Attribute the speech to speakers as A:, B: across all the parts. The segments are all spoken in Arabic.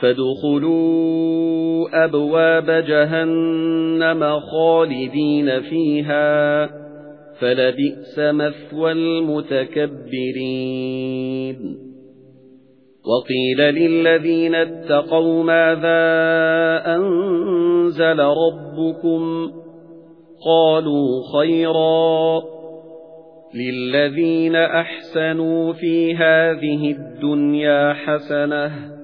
A: فَادْخُلُوا أَبْوَابَ جَهَنَّمَ خَالِدِينَ فِيهَا فَلَبِئْسَ مَثْوَى الْمُتَكَبِّرِينَ. وَقِيلَ لِلَّذِينَ اتَّقَوْا مَاذَا أَنزَلَ رَبُّكُمْ؟ قَالُوا خَيْرًا. لِلَّذِينَ أَحْسَنُوا فِي هَذِهِ الدُّنْيَا حَسَنَةٌ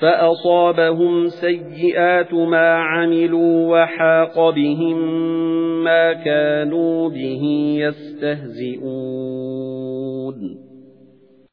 A: فَأَصَابَهُمْ سَيِّئَاتُ مَا عَمِلُوا وَحَاقَ بِهِمْ مَا كَانُوا بِهِ يَسْتَهْزِئُونَ.